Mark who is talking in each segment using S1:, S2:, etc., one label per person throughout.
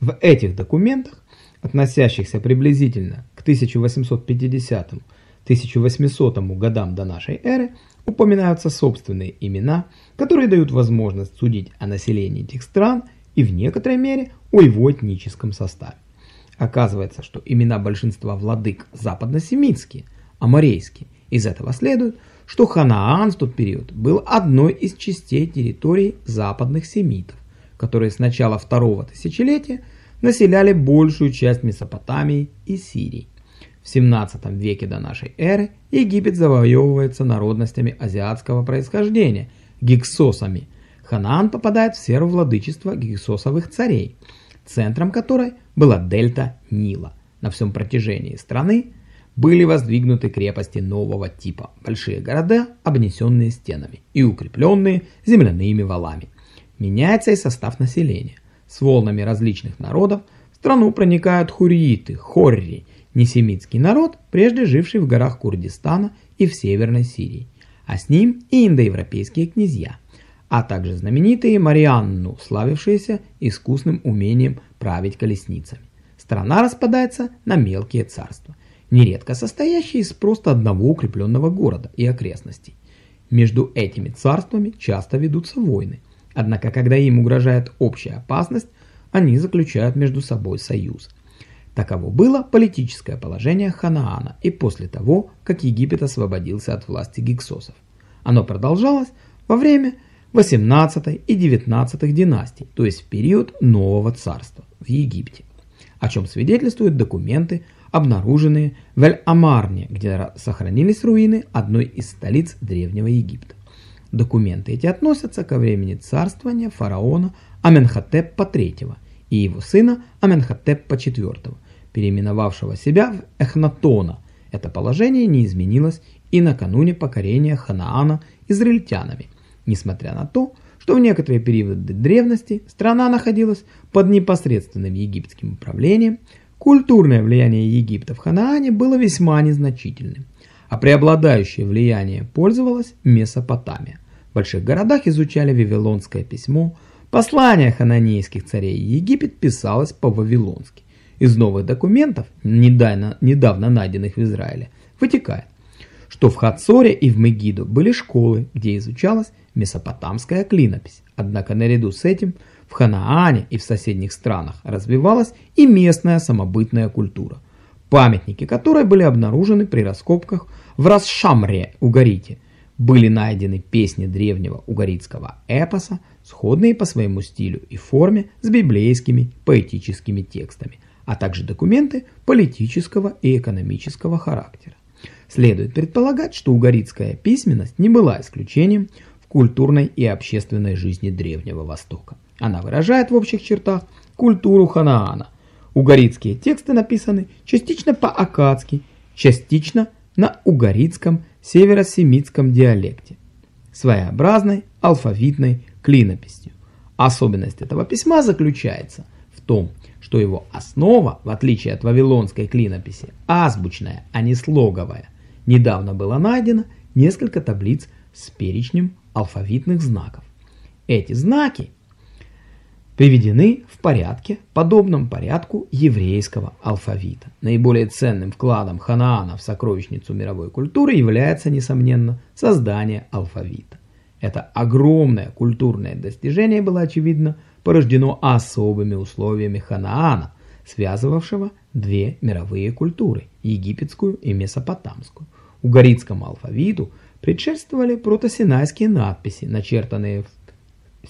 S1: В этих документах, относящихся приблизительно к 1850-1800 годам до нашей эры, упоминаются собственные имена, которые дают возможность судить о населении этих стран и в некоторой мере о его этническом составе. Оказывается, что имена большинства владык западносемитские, аморейские. Из этого следует, что Ханаан в тот период был одной из частей территорий западных семитов, которые с начала второго тысячелетия населяли большую часть Месопотамии и Сирии. В 17 веке до нашей эры Египет завоевывается народностями азиатского происхождения – гиксосами. Ханаан попадает в сферу владычества гиксосовых царей, центром которой была дельта Нила. На всем протяжении страны были воздвигнуты крепости нового типа – большие города, обнесенные стенами и укрепленные земляными валами. Меняется и состав населения. С волнами различных народов в страну проникают хурииты, хорри, несемитский народ, прежде живший в горах Курдистана и в Северной Сирии, а с ним и индоевропейские князья, а также знаменитые Марианну, славившиеся искусным умением править колесницами. Страна распадается на мелкие царства, нередко состоящие из просто одного укрепленного города и окрестностей. Между этими царствами часто ведутся войны, однако когда им угрожает общая опасность, они заключают между собой союз – Таково было политическое положение Ханаана и после того, как Египет освободился от власти гиксосов. Оно продолжалось во время 18 и 19 династий, то есть в период Нового Царства в Египте, о чем свидетельствуют документы, обнаруженные в Эль-Амарне, где сохранились руины одной из столиц Древнего Египта. Документы эти относятся ко времени царствования фараона Аменхотепа III и его сына Аменхотепа IV, переименовавшего себя в Эхнатона. Это положение не изменилось и накануне покорения Ханаана израильтянами, несмотря на то, что в некоторые периоды древности страна находилась под непосредственным египетским управлением, культурное влияние Египта в Ханаане было весьма незначительным, а преобладающее влияние пользовалась Месопотамия. В больших городах изучали вавилонское письмо, Послание хананейских царей Египет писалось по-вавилонски. Из новых документов, недавно, недавно найденных в Израиле, вытекает, что в Хацоре и в Мегиду были школы, где изучалась месопотамская клинопись. Однако наряду с этим в Ханаане и в соседних странах развивалась и местная самобытная культура, памятники которой были обнаружены при раскопках в Расшамре, Угарите. Были найдены песни древнего угаритского эпоса, сходные по своему стилю и форме с библейскими поэтическими текстами, а также документы политического и экономического характера. Следует предполагать, что угорицкая письменность не была исключением в культурной и общественной жизни Древнего Востока. Она выражает в общих чертах культуру Ханаана. Угорицкие тексты написаны частично по-акадски, частично на угорицком северосемитском диалекте, своеобразной алфавитной клинописью. Особенность этого письма заключается в том, что его основа, в отличие от вавилонской клинописи, азбучная, а не слоговая. Недавно было найдено несколько таблиц с перечнем алфавитных знаков. Эти знаки приведены в порядке, подобном порядку еврейского алфавита. Наиболее ценным вкладом Ханаана в сокровищницу мировой культуры является, несомненно, создание алфавита. Это огромное культурное достижение было, очевидно, порождено особыми условиями Ханаана, связывавшего две мировые культуры – египетскую и месопотамскую. Угаритскому алфавиту предшествовали протосинайские надписи, начертанные в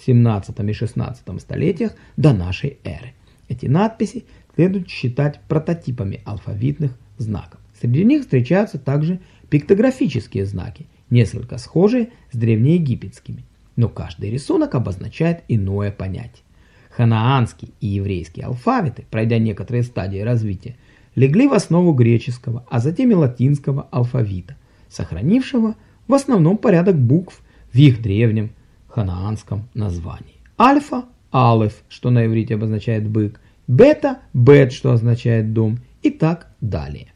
S1: 17 и 16 столетиях до нашей эры. Эти надписи следует считать прототипами алфавитных знаков. Среди них встречаются также пиктографические знаки – несколько схожие с древнеегипетскими, но каждый рисунок обозначает иное понятие. Ханаанский и еврейский алфавиты, пройдя некоторые стадии развития, легли в основу греческого, а затем и латинского алфавита, сохранившего в основном порядок букв в их древнем ханаанском названии. Альфа – алеф, что на иврите обозначает бык, бета – бет, что означает дом, и так далее.